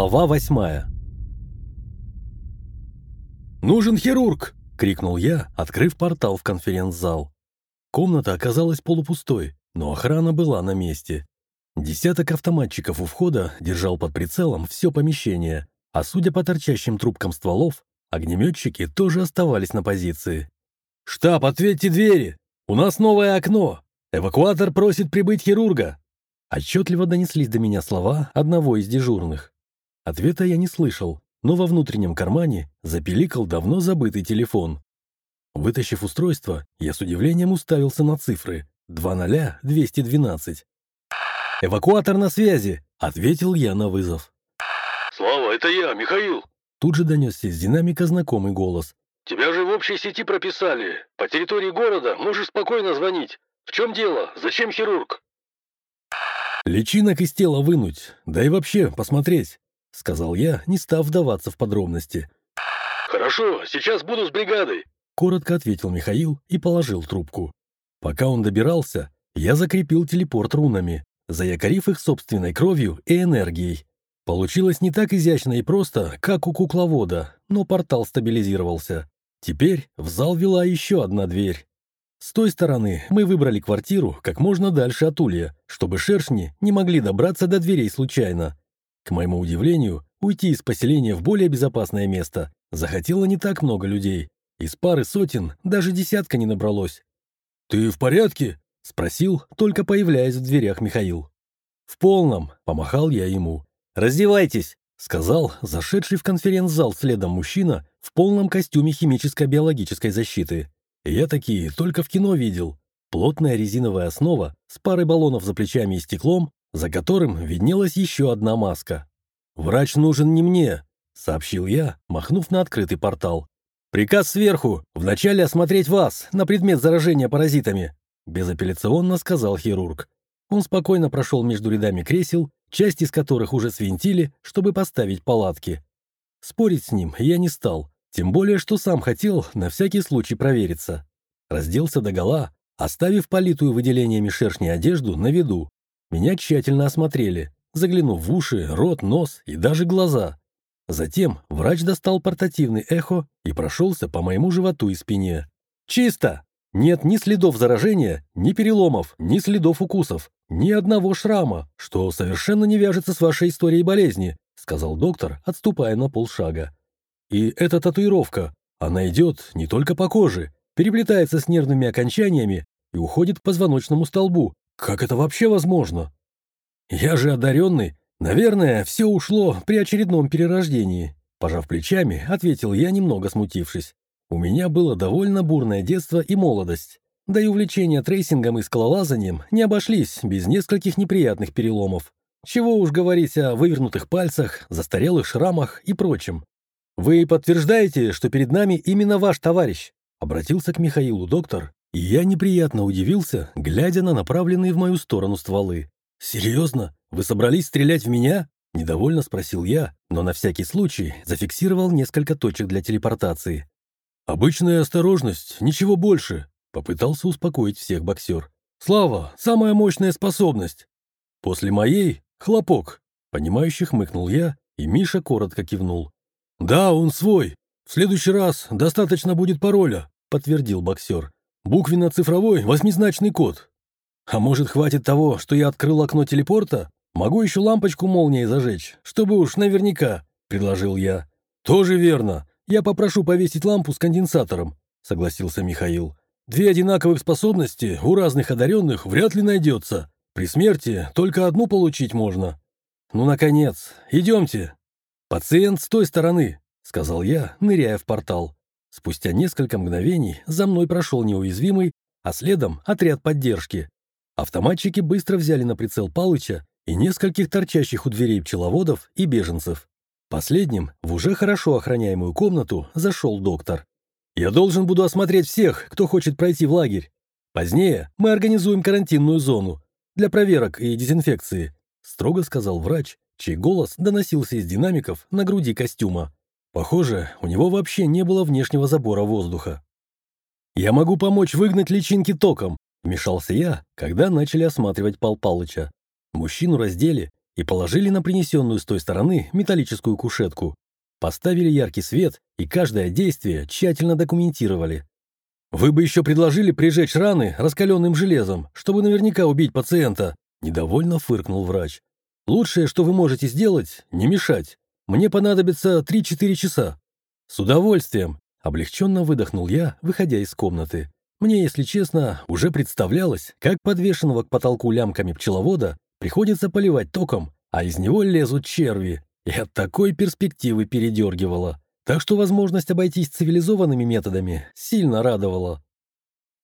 Глава восьмая «Нужен хирург!» — крикнул я, открыв портал в конференц-зал. Комната оказалась полупустой, но охрана была на месте. Десяток автоматчиков у входа держал под прицелом все помещение, а судя по торчащим трубкам стволов, огнеметчики тоже оставались на позиции. «Штаб, ответьте двери! У нас новое окно! Эвакуатор просит прибыть хирурга!» Отчетливо донеслись до меня слова одного из дежурных. Ответа я не слышал, но во внутреннем кармане запиликал давно забытый телефон. Вытащив устройство, я с удивлением уставился на цифры. 20212. «Эвакуатор на связи!» — ответил я на вызов. «Слава, это я, Михаил!» Тут же донесся из динамика знакомый голос. «Тебя же в общей сети прописали. По территории города можешь спокойно звонить. В чем дело? Зачем хирург?» «Личинок из тела вынуть, да и вообще посмотреть», — сказал я, не став вдаваться в подробности. «Хорошо, сейчас буду с бригадой», — коротко ответил Михаил и положил трубку. Пока он добирался, я закрепил телепорт рунами, заякорив их собственной кровью и энергией. Получилось не так изящно и просто, как у кукловода, но портал стабилизировался. Теперь в зал вела еще одна дверь. С той стороны мы выбрали квартиру как можно дальше от улья, чтобы шершни не могли добраться до дверей случайно. К моему удивлению, уйти из поселения в более безопасное место захотело не так много людей. Из пары сотен даже десятка не набралось. «Ты в порядке?» — спросил, только появляясь в дверях Михаил. «В полном», — помахал я ему. «Раздевайтесь», — сказал зашедший в конференц-зал следом мужчина в полном костюме химическо-биологической защиты. Я такие только в кино видел. Плотная резиновая основа с парой баллонов за плечами и стеклом, за которым виднелась еще одна маска. «Врач нужен не мне», — сообщил я, махнув на открытый портал. «Приказ сверху, вначале осмотреть вас на предмет заражения паразитами», — безапелляционно сказал хирург. Он спокойно прошел между рядами кресел, часть из которых уже свинтили, чтобы поставить палатки. Спорить с ним я не стал, тем более, что сам хотел на всякий случай провериться. Разделся догола, оставив политую выделениями шершни одежду на виду. Меня тщательно осмотрели, заглянув в уши, рот, нос и даже глаза. Затем врач достал портативный эхо и прошелся по моему животу и спине. «Чисто! Нет ни следов заражения, ни переломов, ни следов укусов, ни одного шрама, что совершенно не вяжется с вашей историей болезни», сказал доктор, отступая на полшага. И эта татуировка, она идет не только по коже, переплетается с нервными окончаниями и уходит к позвоночному столбу. Как это вообще возможно? Я же одаренный. Наверное, все ушло при очередном перерождении. Пожав плечами, ответил я, немного смутившись. У меня было довольно бурное детство и молодость. Да и увлечения трейсингом и скалолазанием не обошлись без нескольких неприятных переломов. Чего уж говорить о вывернутых пальцах, застарелых шрамах и прочем. «Вы подтверждаете, что перед нами именно ваш товарищ?» Обратился к Михаилу доктор, я неприятно удивился, глядя на направленные в мою сторону стволы. «Серьезно? Вы собрались стрелять в меня?» Недовольно спросил я, но на всякий случай зафиксировал несколько точек для телепортации. «Обычная осторожность, ничего больше», — попытался успокоить всех боксер. «Слава, самая мощная способность!» «После моей — хлопок», — понимающе хмыкнул я, и Миша коротко кивнул. «Да, он свой. В следующий раз достаточно будет пароля», — подтвердил боксер. «Буквенно-цифровой восьмизначный код. А может, хватит того, что я открыл окно телепорта? Могу еще лампочку молнией зажечь, чтобы уж наверняка», — предложил я. «Тоже верно. Я попрошу повесить лампу с конденсатором», — согласился Михаил. «Две одинаковых способности у разных одаренных вряд ли найдется. При смерти только одну получить можно». «Ну, наконец, идемте», «Пациент с той стороны», — сказал я, ныряя в портал. Спустя несколько мгновений за мной прошел неуязвимый, а следом отряд поддержки. Автоматчики быстро взяли на прицел Палыча и нескольких торчащих у дверей пчеловодов и беженцев. Последним в уже хорошо охраняемую комнату зашел доктор. «Я должен буду осмотреть всех, кто хочет пройти в лагерь. Позднее мы организуем карантинную зону для проверок и дезинфекции», строго сказал врач чей голос доносился из динамиков на груди костюма. Похоже, у него вообще не было внешнего забора воздуха. «Я могу помочь выгнать личинки током», — вмешался я, когда начали осматривать Пал Палыча. Мужчину раздели, и положили на принесенную с той стороны металлическую кушетку. Поставили яркий свет и каждое действие тщательно документировали. «Вы бы еще предложили прижечь раны раскаленным железом, чтобы наверняка убить пациента», – недовольно фыркнул врач. «Лучшее, что вы можете сделать – не мешать. Мне понадобится 3-4 часа». «С удовольствием», – облегченно выдохнул я, выходя из комнаты. Мне, если честно, уже представлялось, как подвешенного к потолку лямками пчеловода приходится поливать током, а из него лезут черви, и от такой перспективы передергивало. Так что возможность обойтись цивилизованными методами сильно радовала.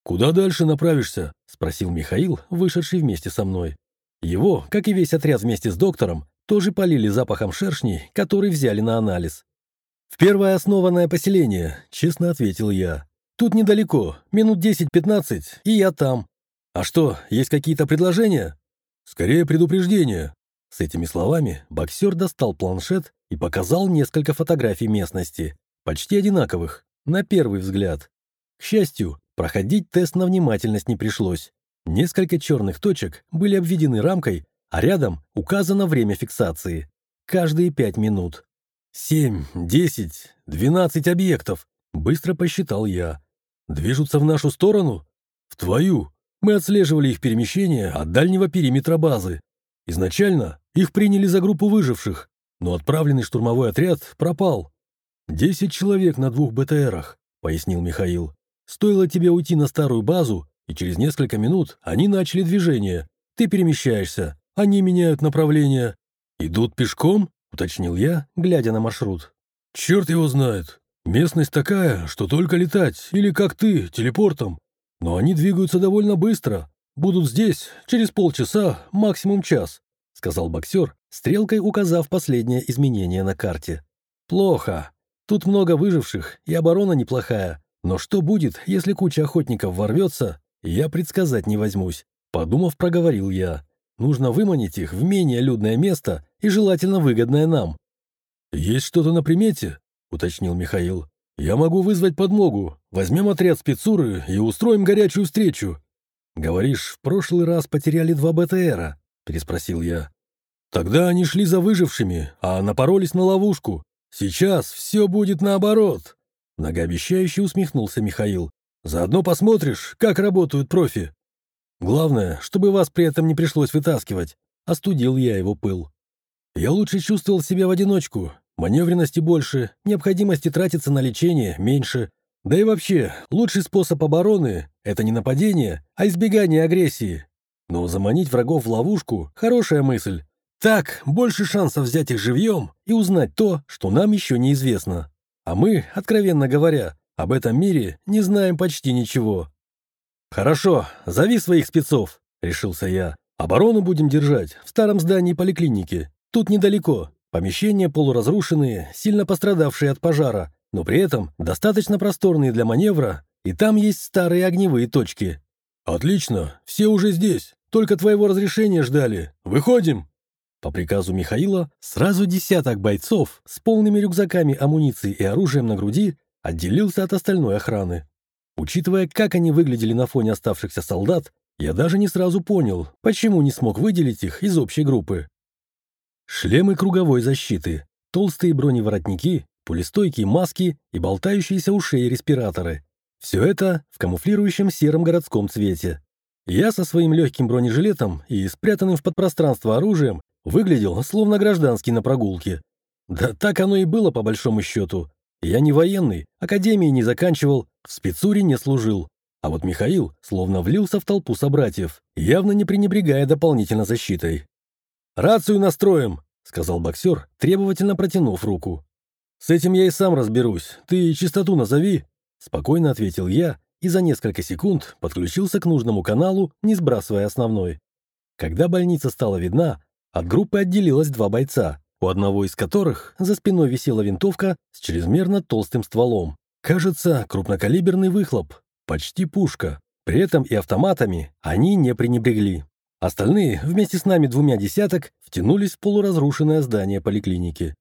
«Куда дальше направишься?» – спросил Михаил, вышедший вместе со мной. Его, как и весь отряд вместе с доктором, тоже полили запахом шершней, который взяли на анализ. «В первое основанное поселение», — честно ответил я. «Тут недалеко, минут 10-15, и я там. А что, есть какие-то предложения?» «Скорее предупреждение». С этими словами боксер достал планшет и показал несколько фотографий местности, почти одинаковых, на первый взгляд. К счастью, проходить тест на внимательность не пришлось. Несколько черных точек были обведены рамкой, а рядом указано время фиксации. Каждые пять минут. «Семь, десять, двенадцать объектов», — быстро посчитал я. «Движутся в нашу сторону?» «В твою. Мы отслеживали их перемещение от дальнего периметра базы. Изначально их приняли за группу выживших, но отправленный штурмовой отряд пропал. «Десять человек на двух БТРах», — пояснил Михаил. «Стоило тебе уйти на старую базу, и через несколько минут они начали движение. Ты перемещаешься, они меняют направление. Идут пешком?» — уточнил я, глядя на маршрут. «Черт его знает. Местность такая, что только летать, или как ты, телепортом. Но они двигаются довольно быстро. Будут здесь через полчаса, максимум час», — сказал боксер, стрелкой указав последнее изменение на карте. «Плохо. Тут много выживших, и оборона неплохая. Но что будет, если куча охотников ворвется, я предсказать не возьмусь», — подумав, проговорил я. Нужно выманить их в менее людное место и желательно выгодное нам. «Есть что-то на примете?» — уточнил Михаил. «Я могу вызвать подмогу. Возьмем отряд спецуры и устроим горячую встречу». «Говоришь, в прошлый раз потеряли два БТРа?» — переспросил я. «Тогда они шли за выжившими, а напоролись на ловушку. Сейчас все будет наоборот». Многообещающе усмехнулся Михаил. «Заодно посмотришь, как работают профи». Главное, чтобы вас при этом не пришлось вытаскивать. Остудил я его пыл. Я лучше чувствовал себя в одиночку. Маневренности больше, необходимости тратиться на лечение меньше. Да и вообще, лучший способ обороны – это не нападение, а избегание агрессии. Но заманить врагов в ловушку – хорошая мысль. Так, больше шансов взять их живьем и узнать то, что нам еще неизвестно. А мы, откровенно говоря, об этом мире не знаем почти ничего. «Хорошо, зови своих спецов», — решился я. «Оборону будем держать в старом здании поликлиники. Тут недалеко. Помещения полуразрушенные, сильно пострадавшие от пожара, но при этом достаточно просторные для маневра, и там есть старые огневые точки». «Отлично, все уже здесь. Только твоего разрешения ждали. Выходим!» По приказу Михаила сразу десяток бойцов с полными рюкзаками амуниции и оружием на груди отделился от остальной охраны. Учитывая, как они выглядели на фоне оставшихся солдат, я даже не сразу понял, почему не смог выделить их из общей группы. Шлемы круговой защиты, толстые броневоротники, пулестойкие маски и болтающиеся у шеи респираторы. Все это в камуфлирующем сером городском цвете. Я со своим легким бронежилетом и спрятанным в подпространство оружием выглядел словно гражданский на прогулке. Да так оно и было по большому счету. Я не военный, академии не заканчивал, в спецуре не служил. А вот Михаил словно влился в толпу собратьев, явно не пренебрегая дополнительно защитой. «Рацию настроим!» — сказал боксер, требовательно протянув руку. «С этим я и сам разберусь. Ты частоту назови!» Спокойно ответил я и за несколько секунд подключился к нужному каналу, не сбрасывая основной. Когда больница стала видна, от группы отделилось два бойца, у одного из которых за спиной висела винтовка с чрезмерно толстым стволом. Кажется, крупнокалиберный выхлоп, почти пушка. При этом и автоматами они не пренебрегли. Остальные, вместе с нами двумя десяток, втянулись в полуразрушенное здание поликлиники.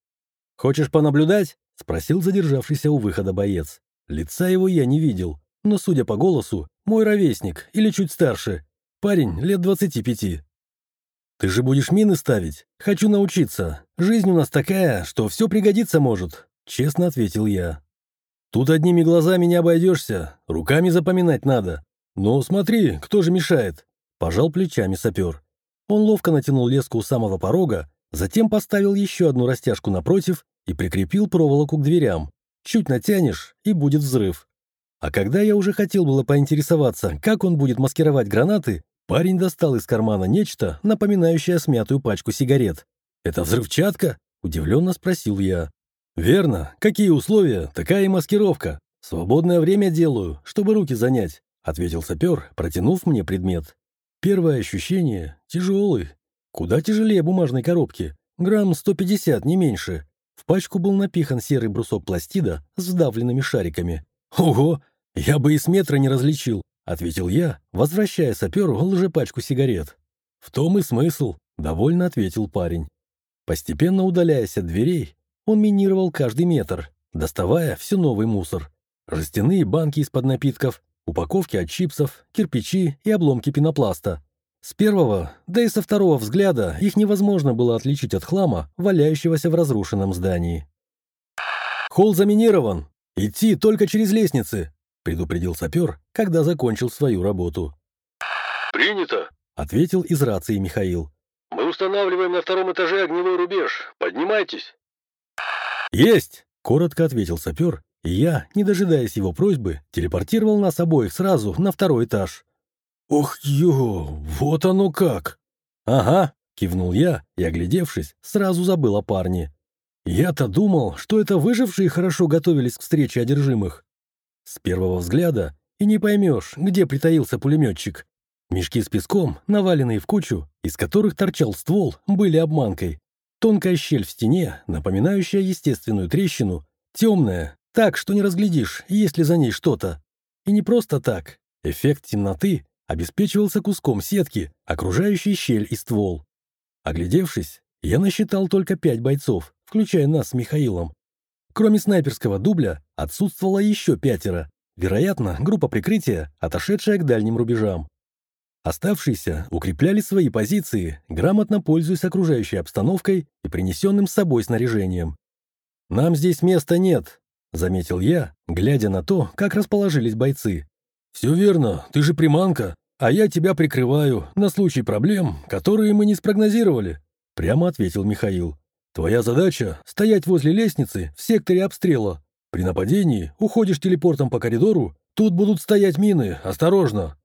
«Хочешь понаблюдать?» — спросил задержавшийся у выхода боец. Лица его я не видел, но, судя по голосу, мой ровесник или чуть старше. Парень лет двадцати пяти. «Ты же будешь мины ставить? Хочу научиться. Жизнь у нас такая, что все пригодится может», — честно ответил я. «Тут одними глазами не обойдешься, руками запоминать надо. Но смотри, кто же мешает?» — пожал плечами сапер. Он ловко натянул леску у самого порога, затем поставил еще одну растяжку напротив и прикрепил проволоку к дверям. Чуть натянешь, и будет взрыв. А когда я уже хотел было поинтересоваться, как он будет маскировать гранаты, Парень достал из кармана нечто, напоминающее смятую пачку сигарет. «Это взрывчатка?» – удивленно спросил я. «Верно. Какие условия, такая и маскировка. Свободное время делаю, чтобы руки занять», – ответил сапер, протянув мне предмет. Первое ощущение – тяжелый. Куда тяжелее бумажной коробки. Грамм 150, не меньше. В пачку был напихан серый брусок пластида с вдавленными шариками. Ого! Я бы и с метра не различил. — ответил я, возвращая саперу лжепачку сигарет. «В том и смысл», — довольно ответил парень. Постепенно удаляясь от дверей, он минировал каждый метр, доставая все новый мусор. Жестяные банки из-под напитков, упаковки от чипсов, кирпичи и обломки пенопласта. С первого, да и со второго взгляда их невозможно было отличить от хлама, валяющегося в разрушенном здании. «Холл заминирован! Идти только через лестницы!» предупредил сапер, когда закончил свою работу. «Принято», — ответил из рации Михаил. «Мы устанавливаем на втором этаже огневой рубеж. Поднимайтесь». «Есть!» — коротко ответил сапер, и я, не дожидаясь его просьбы, телепортировал нас обоих сразу на второй этаж. «Ох, ё, вот оно как!» «Ага», — кивнул я и, оглядевшись, сразу забыл о парне. «Я-то думал, что это выжившие хорошо готовились к встрече одержимых, с первого взгляда и не поймешь, где притаился пулеметчик. Мешки с песком, наваленные в кучу, из которых торчал ствол, были обманкой. Тонкая щель в стене, напоминающая естественную трещину, темная, так, что не разглядишь, есть ли за ней что-то. И не просто так. Эффект темноты обеспечивался куском сетки, окружающей щель и ствол. Оглядевшись, я насчитал только пять бойцов, включая нас с Михаилом. Кроме снайперского дубля, отсутствовало еще пятеро. Вероятно, группа прикрытия, отошедшая к дальним рубежам. Оставшиеся укрепляли свои позиции, грамотно пользуясь окружающей обстановкой и принесенным с собой снаряжением. «Нам здесь места нет», — заметил я, глядя на то, как расположились бойцы. «Все верно, ты же приманка, а я тебя прикрываю на случай проблем, которые мы не спрогнозировали», — прямо ответил Михаил. Твоя задача — стоять возле лестницы в секторе обстрела. При нападении уходишь телепортом по коридору, тут будут стоять мины, осторожно.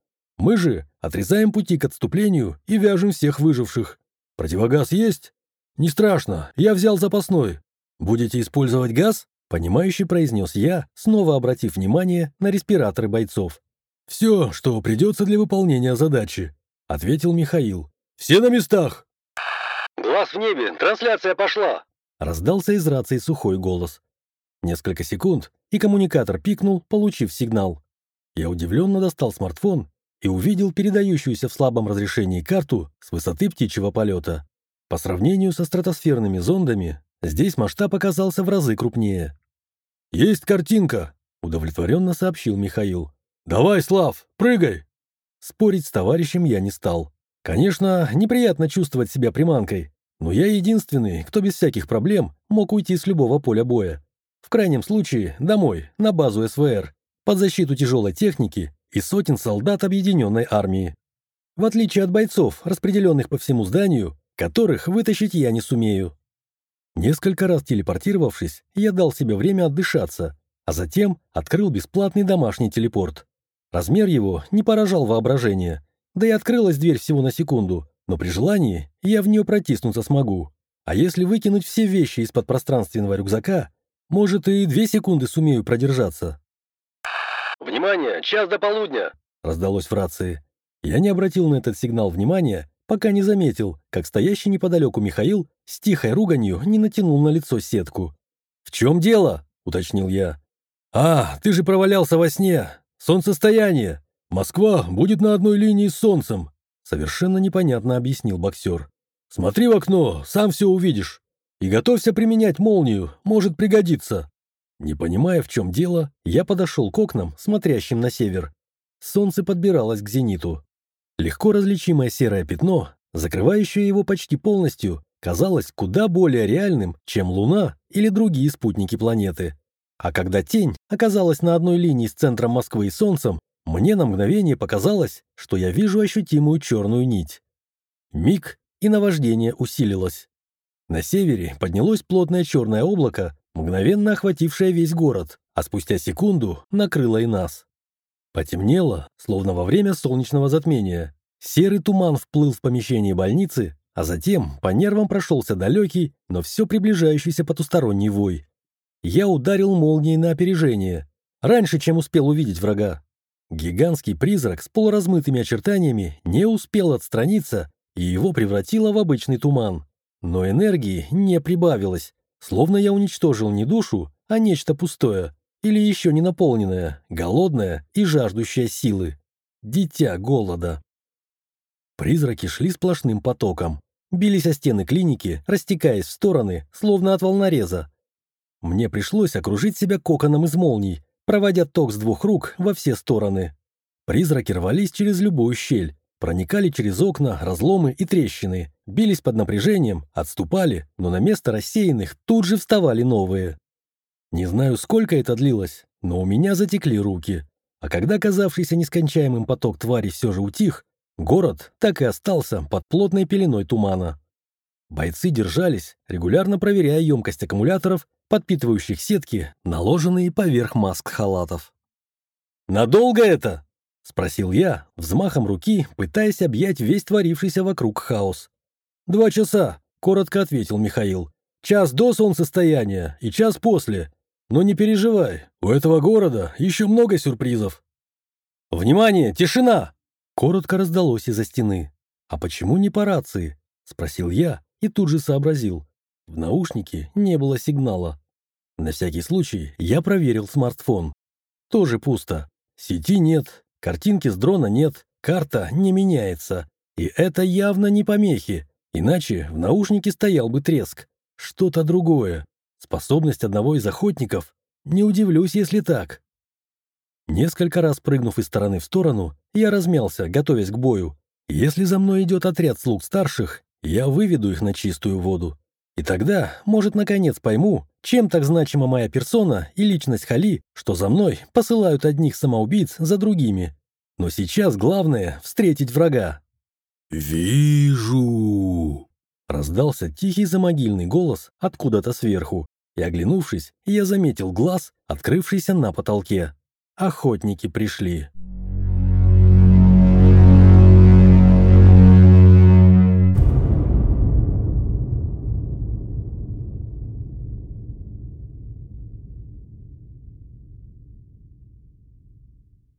Мы же отрезаем пути к отступлению и вяжем всех выживших. Противогаз есть? Не страшно, я взял запасной. Будете использовать газ? Понимающе произнес я, снова обратив внимание на респираторы бойцов. «Все, что придется для выполнения задачи», — ответил Михаил. «Все на местах!» «Глаз в небе! Трансляция пошла!» Раздался из рации сухой голос. Несколько секунд, и коммуникатор пикнул, получив сигнал. Я удивленно достал смартфон и увидел передающуюся в слабом разрешении карту с высоты птичьего полета. По сравнению со стратосферными зондами, здесь масштаб оказался в разы крупнее. «Есть картинка!» — удовлетворенно сообщил Михаил. «Давай, Слав, прыгай!» Спорить с товарищем я не стал. Конечно, неприятно чувствовать себя приманкой, но я единственный, кто без всяких проблем мог уйти с любого поля боя. В крайнем случае, домой, на базу СВР, под защиту тяжелой техники и сотен солдат объединенной армии. В отличие от бойцов, распределенных по всему зданию, которых вытащить я не сумею. Несколько раз телепортировавшись, я дал себе время отдышаться, а затем открыл бесплатный домашний телепорт. Размер его не поражал воображение – да и открылась дверь всего на секунду, но при желании я в нее протиснуться смогу. А если выкинуть все вещи из-под пространственного рюкзака, может и две секунды сумею продержаться. «Внимание! Час до полудня!» — раздалось в рации. Я не обратил на этот сигнал внимания, пока не заметил, как стоящий неподалеку Михаил с тихой руганью не натянул на лицо сетку. «В чем дело?» — уточнил я. «А, ты же провалялся во сне! Солнцестояние! «Москва будет на одной линии с Солнцем», — совершенно непонятно объяснил боксер. «Смотри в окно, сам все увидишь. И готовься применять молнию, может пригодиться». Не понимая, в чем дело, я подошел к окнам, смотрящим на север. Солнце подбиралось к зениту. Легко различимое серое пятно закрывающее его почти полностью, казалось куда более реальным, чем Луна или другие спутники планеты. А когда тень оказалась на одной линии с центром Москвы и Солнцем, мне на мгновение показалось, что я вижу ощутимую черную нить. Миг, и наваждение усилилось. На севере поднялось плотное черное облако, мгновенно охватившее весь город, а спустя секунду накрыло и нас. Потемнело, словно во время солнечного затмения. Серый туман вплыл в помещение больницы, а затем по нервам прошелся далекий, но все приближающийся потусторонний вой. Я ударил молнией на опережение, раньше, чем успел увидеть врага. Гигантский призрак с полуразмытыми очертаниями не успел отстраниться, и его превратило в обычный туман. Но энергии не прибавилось, словно я уничтожил не душу, а нечто пустое, или еще не наполненное, голодное и жаждущее силы. Дитя голода. Призраки шли сплошным потоком. Бились о стены клиники, растекаясь в стороны, словно от волнореза. Мне пришлось окружить себя коконом из молний, проводя ток с двух рук во все стороны. Призраки рвались через любую щель, проникали через окна, разломы и трещины, бились под напряжением, отступали, но на место рассеянных тут же вставали новые. Не знаю, сколько это длилось, но у меня затекли руки. А когда казавшийся нескончаемым поток тварей все же утих, город так и остался под плотной пеленой тумана. Бойцы держались, регулярно проверяя емкость аккумуляторов, подпитывающих сетки, наложенные поверх маск халатов. «Надолго это?» — спросил я, взмахом руки, пытаясь объять весь творившийся вокруг хаос. «Два часа», — коротко ответил Михаил. «Час до солнцестояния и час после. Но не переживай, у этого города еще много сюрпризов». «Внимание, тишина!» — коротко раздалось из-за стены. «А почему не по рации?» — спросил я и тут же сообразил. В наушнике не было сигнала. На всякий случай я проверил смартфон. Тоже пусто. Сети нет, Картинки с дрона нет, карта не меняется. И это явно не помехи, иначе в наушнике стоял бы треск. Что-то другое. Способность одного из охотников. Не удивлюсь, если так. Несколько раз прыгнув из стороны в сторону, я размялся, готовясь к бою. Если за мной идет отряд слуг старших, я выведу их на чистую воду. И тогда, может, наконец пойму, чем так значима моя персона и личность Хали, что за мной посылают одних самоубийц за другими. Но сейчас главное — встретить врага. «Вижу!» — раздался тихий замогильный голос откуда-то сверху. И, оглянувшись, я заметил глаз, открывшийся на потолке. Охотники пришли.